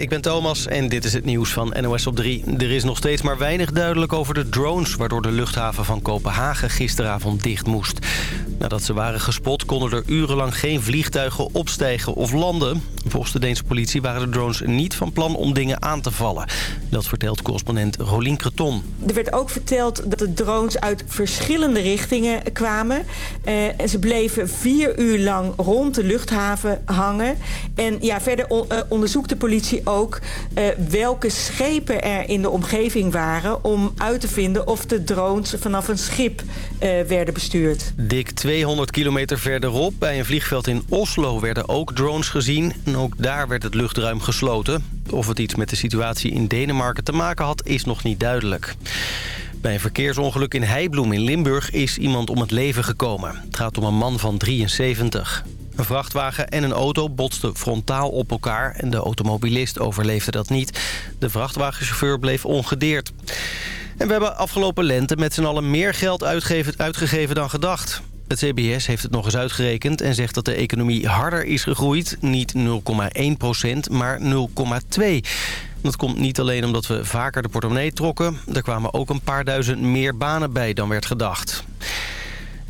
ik ben Thomas en dit is het nieuws van NOS op 3. Er is nog steeds maar weinig duidelijk over de drones... waardoor de luchthaven van Kopenhagen gisteravond dicht moest. Nadat ze waren gespot konden er urenlang geen vliegtuigen opstijgen of landen. Volgens de Deense politie waren de drones niet van plan om dingen aan te vallen. Dat vertelt correspondent Rolien Creton. Er werd ook verteld dat de drones uit verschillende richtingen kwamen. Uh, en ze bleven vier uur lang rond de luchthaven hangen. En ja, verder uh, onderzoekt de politie ook uh, welke schepen er in de omgeving waren... om uit te vinden of de drones vanaf een schip werden bestuurd. Dik 200 kilometer verderop, bij een vliegveld in Oslo, werden ook drones gezien. En ook daar werd het luchtruim gesloten. Of het iets met de situatie in Denemarken te maken had, is nog niet duidelijk. Bij een verkeersongeluk in Heibloem in Limburg is iemand om het leven gekomen. Het gaat om een man van 73. Een vrachtwagen en een auto botsten frontaal op elkaar... en de automobilist overleefde dat niet. De vrachtwagenchauffeur bleef ongedeerd. En we hebben afgelopen lente met z'n allen meer geld uitgegeven dan gedacht. Het CBS heeft het nog eens uitgerekend en zegt dat de economie harder is gegroeid. Niet 0,1 procent, maar 0,2. Dat komt niet alleen omdat we vaker de portemonnee trokken. Er kwamen ook een paar duizend meer banen bij dan werd gedacht.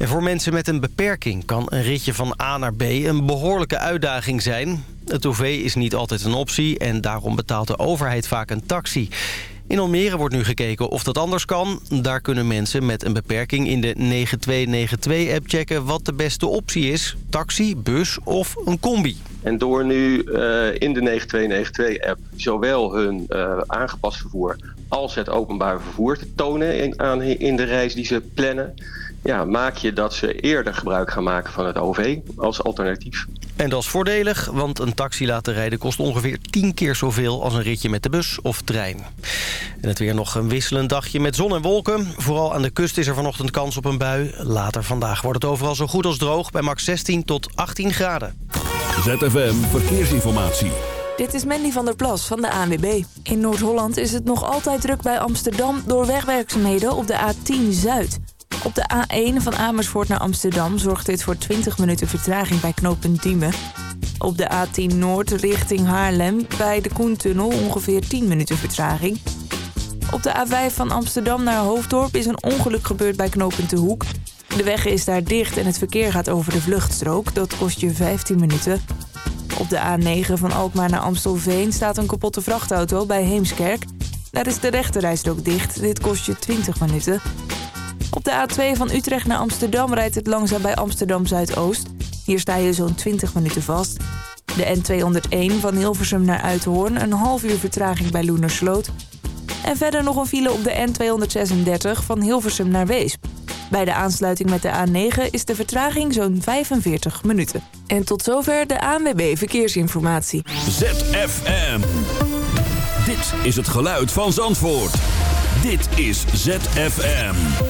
En voor mensen met een beperking kan een ritje van A naar B een behoorlijke uitdaging zijn. Het OV is niet altijd een optie en daarom betaalt de overheid vaak een taxi. In Almere wordt nu gekeken of dat anders kan. Daar kunnen mensen met een beperking in de 9292-app checken wat de beste optie is. Taxi, bus of een combi. En door nu uh, in de 9292-app zowel hun uh, aangepast vervoer als het openbaar vervoer te tonen aan, in de reis die ze plannen... Ja, maak je dat ze eerder gebruik gaan maken van het OV als alternatief. En dat is voordelig, want een taxi laten rijden kost ongeveer 10 keer zoveel als een ritje met de bus of trein. En het weer nog een wisselend dagje met zon en wolken. Vooral aan de kust is er vanochtend kans op een bui. Later vandaag wordt het overal zo goed als droog bij max 16 tot 18 graden. ZFM Verkeersinformatie. Dit is Mandy van der Plas van de ANWB. In Noord-Holland is het nog altijd druk bij Amsterdam... door wegwerkzaamheden op de A10 Zuid. Op de A1 van Amersfoort naar Amsterdam zorgt dit voor 20 minuten vertraging bij knooppunt Diemen. Op de A10 Noord richting Haarlem bij de Koentunnel ongeveer 10 minuten vertraging. Op de A5 van Amsterdam naar Hoofddorp is een ongeluk gebeurd bij knooppunt De Hoek. De weg is daar dicht en het verkeer gaat over de vluchtstrook. Dat kost je 15 minuten. Op de A9 van Alkmaar naar Amstelveen staat een kapotte vrachtauto bij Heemskerk. Daar is de rechterrijstrook dicht. Dit kost je 20 minuten. Op de A2 van Utrecht naar Amsterdam rijdt het langzaam bij Amsterdam Zuidoost. Hier sta je zo'n 20 minuten vast. De N201 van Hilversum naar Uithoorn, een half uur vertraging bij Loenersloot. En verder nog een file op de N236 van Hilversum naar Weesp. Bij de aansluiting met de A9 is de vertraging zo'n 45 minuten. En tot zover de ANWB Verkeersinformatie. ZFM. Dit is het geluid van Zandvoort. Dit is ZFM.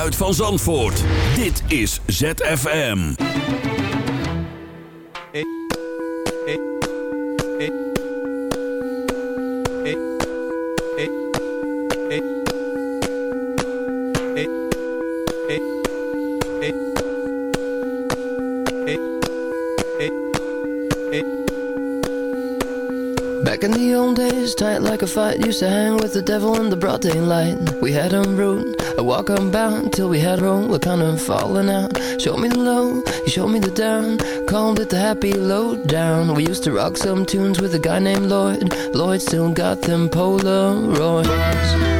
Geluid van Zandvoort. Dit is ZFM. Back in the old days, tight like a fight, used to hang with the devil in the broad daylight. We had him rude, a walk unbound till we had room. We're kind of falling out. Showed me the low, he showed me the down. Called it the happy low down. We used to rock some tunes with a guy named Lloyd. Lloyd still got them Polaroids.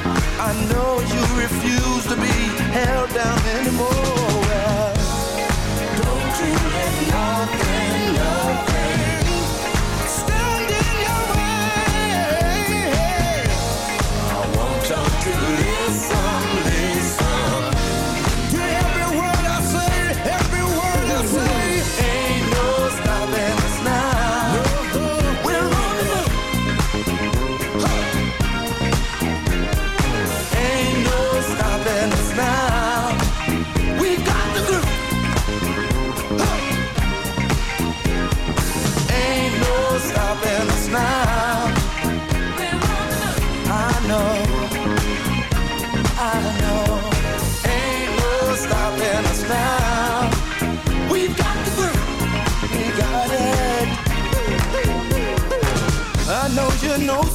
I know you refuse to be held down anymore.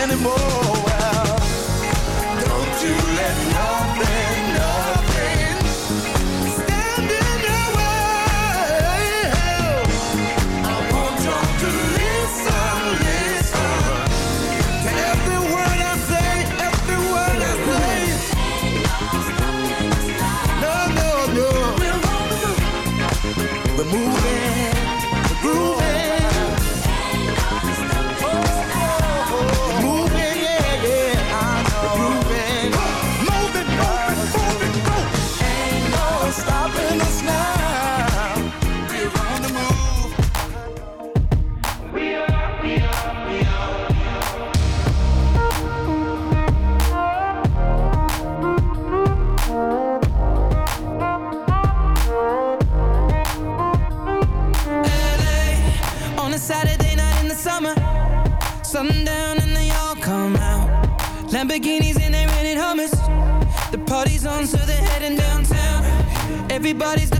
anymore. Lamborghinis and they rented hummus. The party's on, so they're heading downtown. Everybody's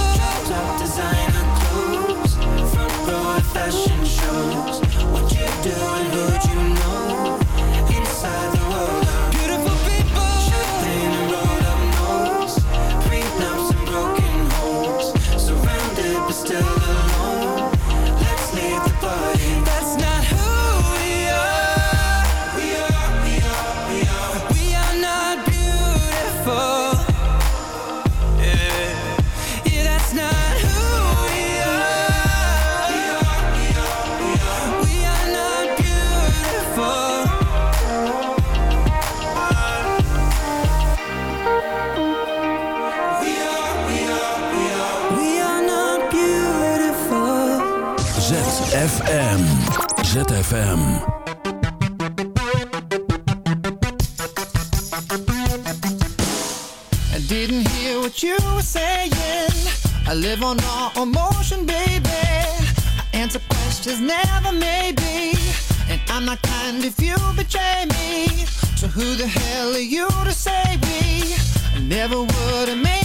passion I didn't hear what you were saying. I live on all emotion, baby. I answer questions, never maybe. And I'm not kind if you betray me. So who the hell are you to say me? I never would have made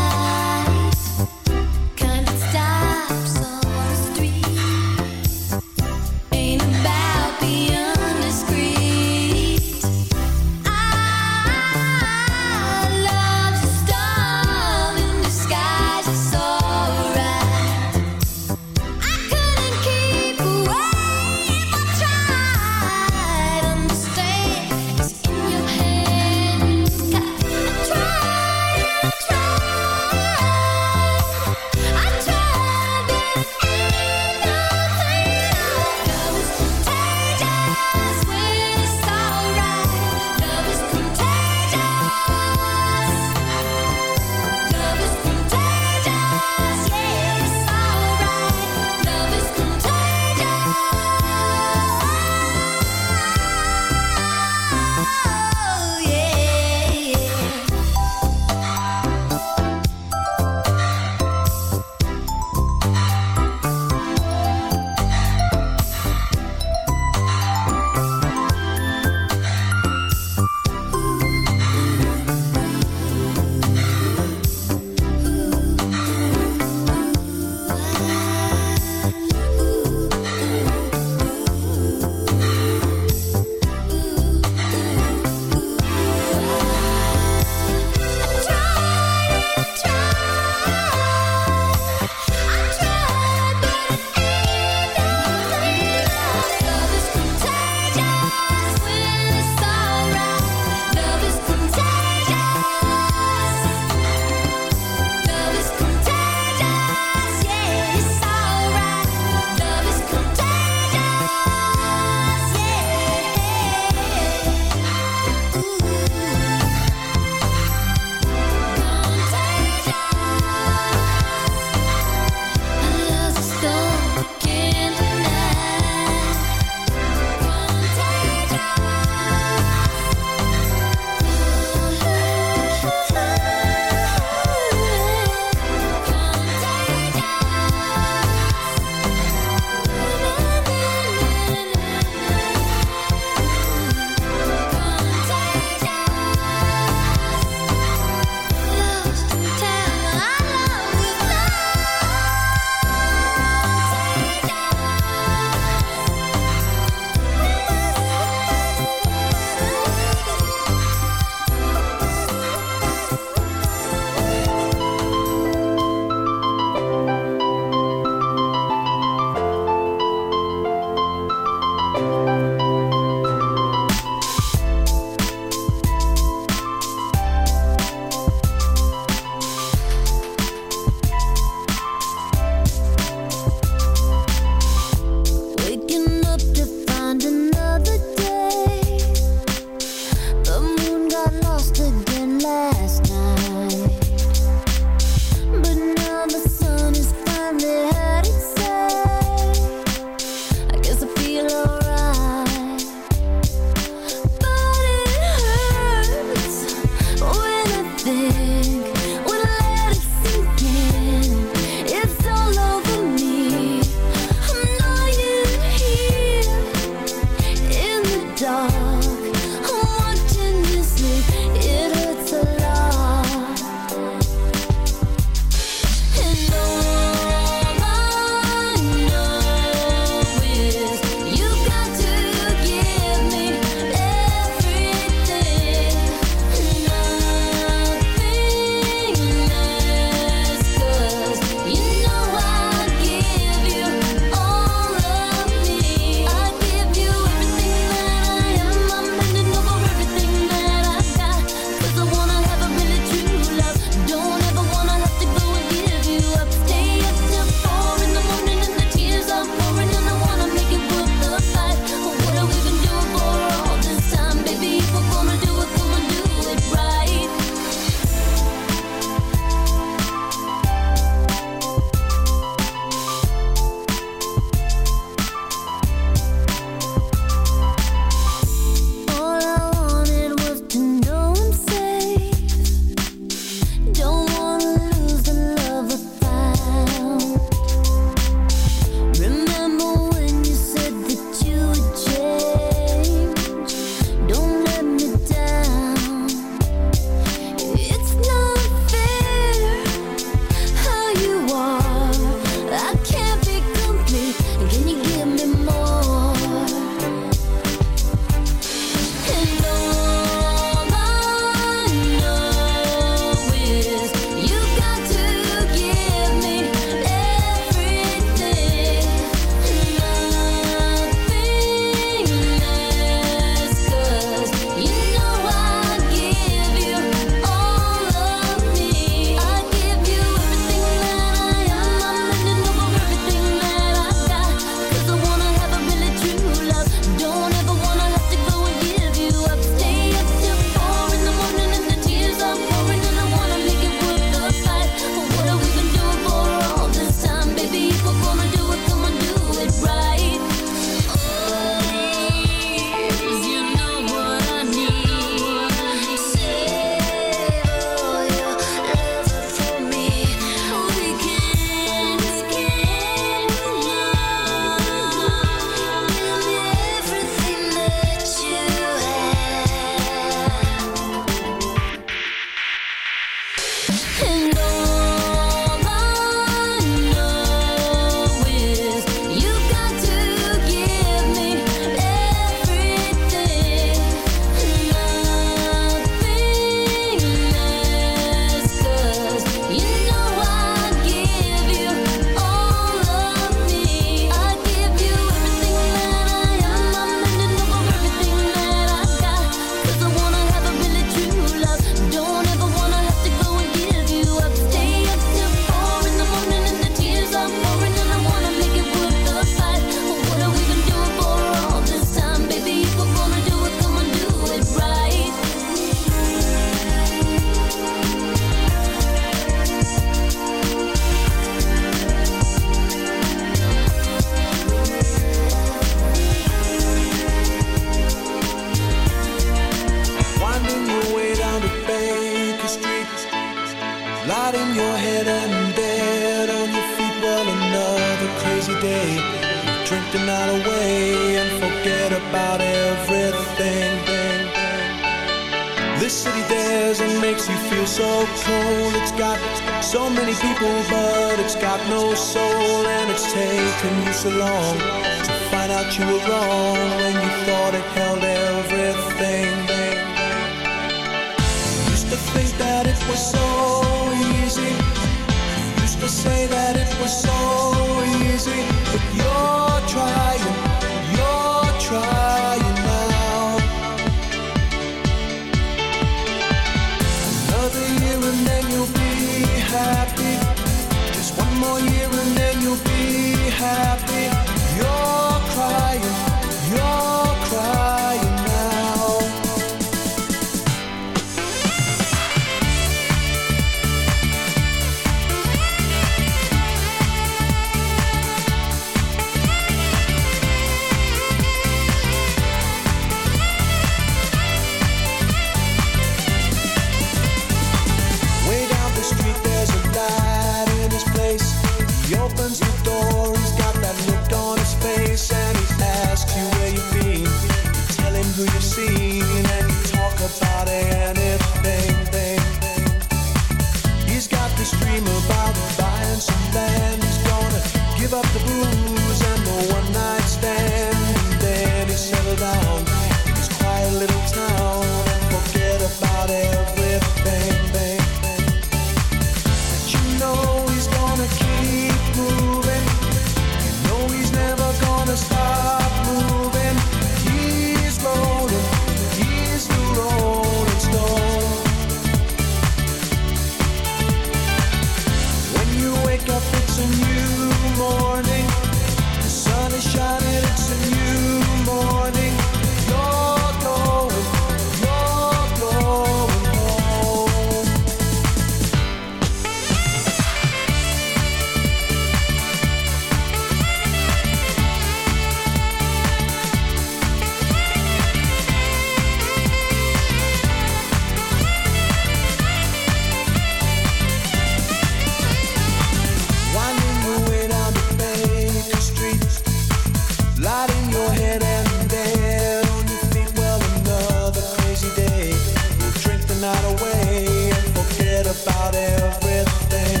about everything.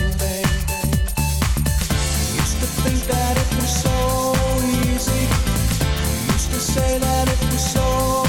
Used to think that it was so easy. I used to say that it was so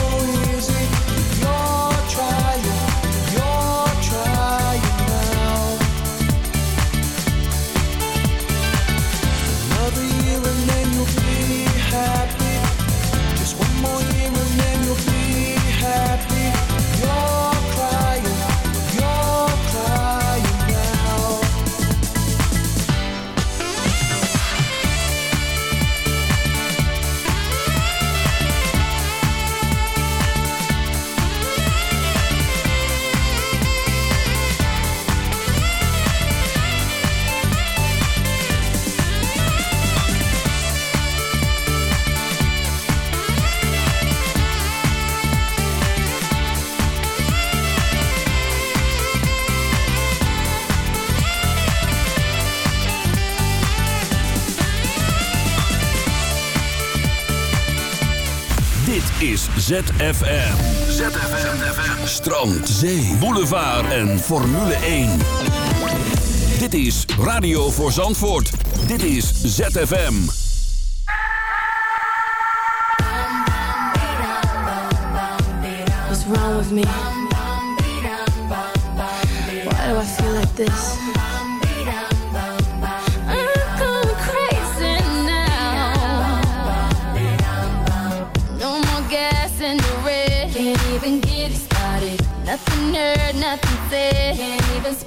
ZFM. ZFM. Strand, zee, boulevard en Formule 1. Dit is Radio voor Zandvoort. Dit is ZFM. wrong with me? Why do I feel like this? nothing nothing said. Can't even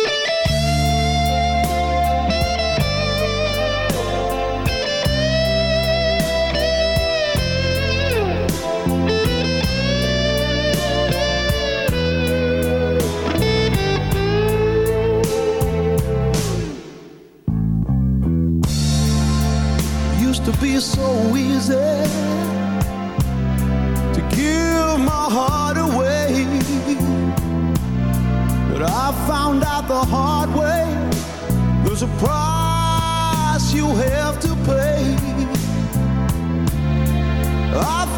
I've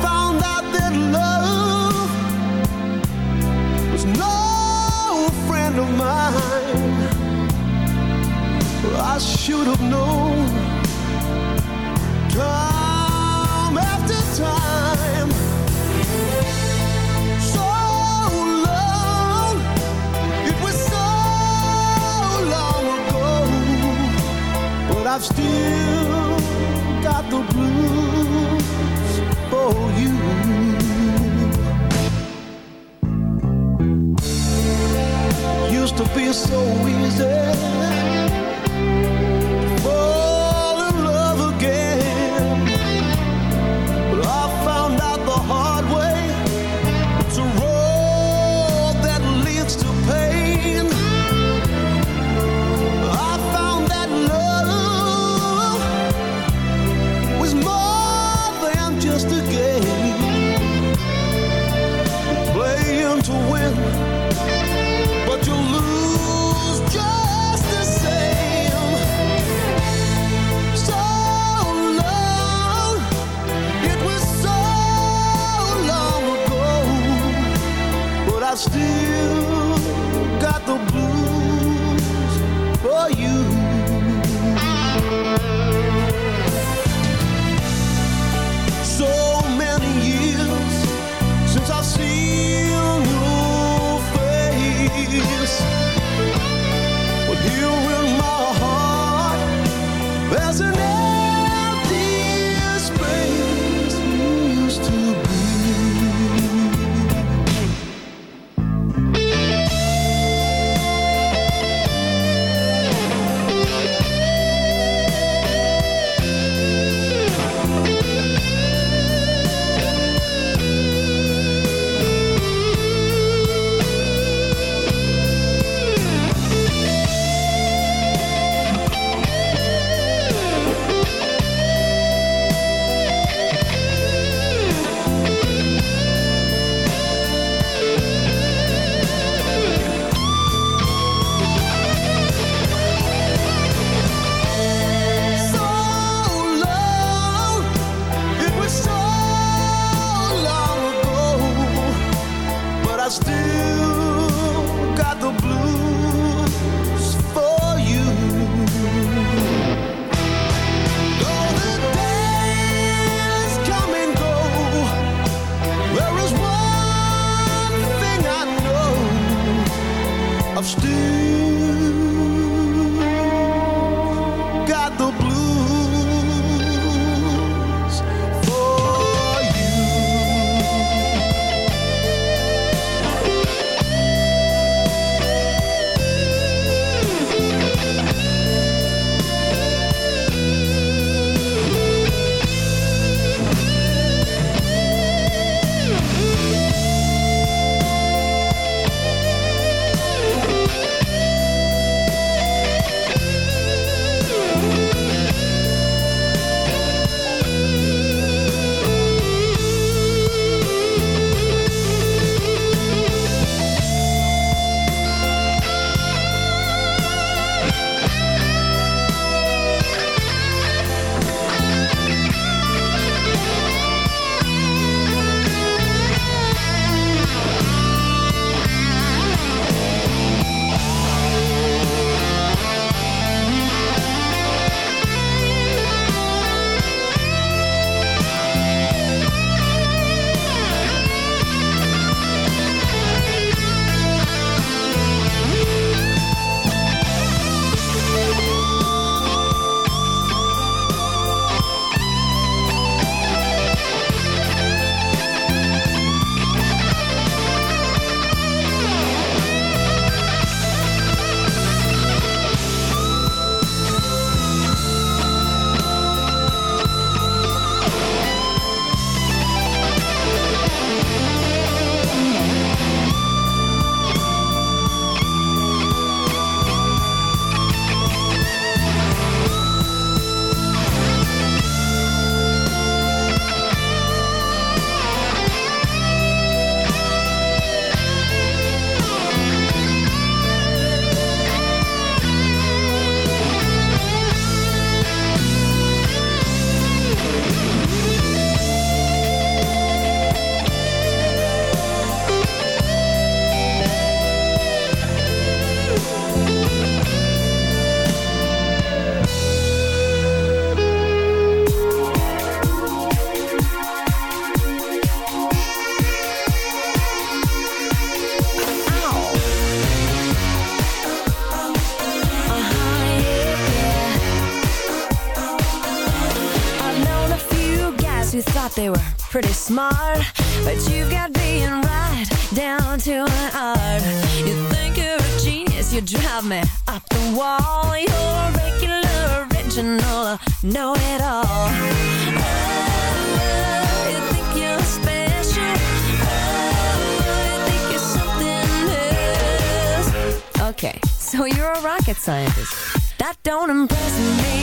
up the wall. You're regular, original, know it all. Oh, oh, okay, so you're a rocket scientist. That don't impress me.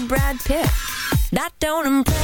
Brad Pitt. That don't impress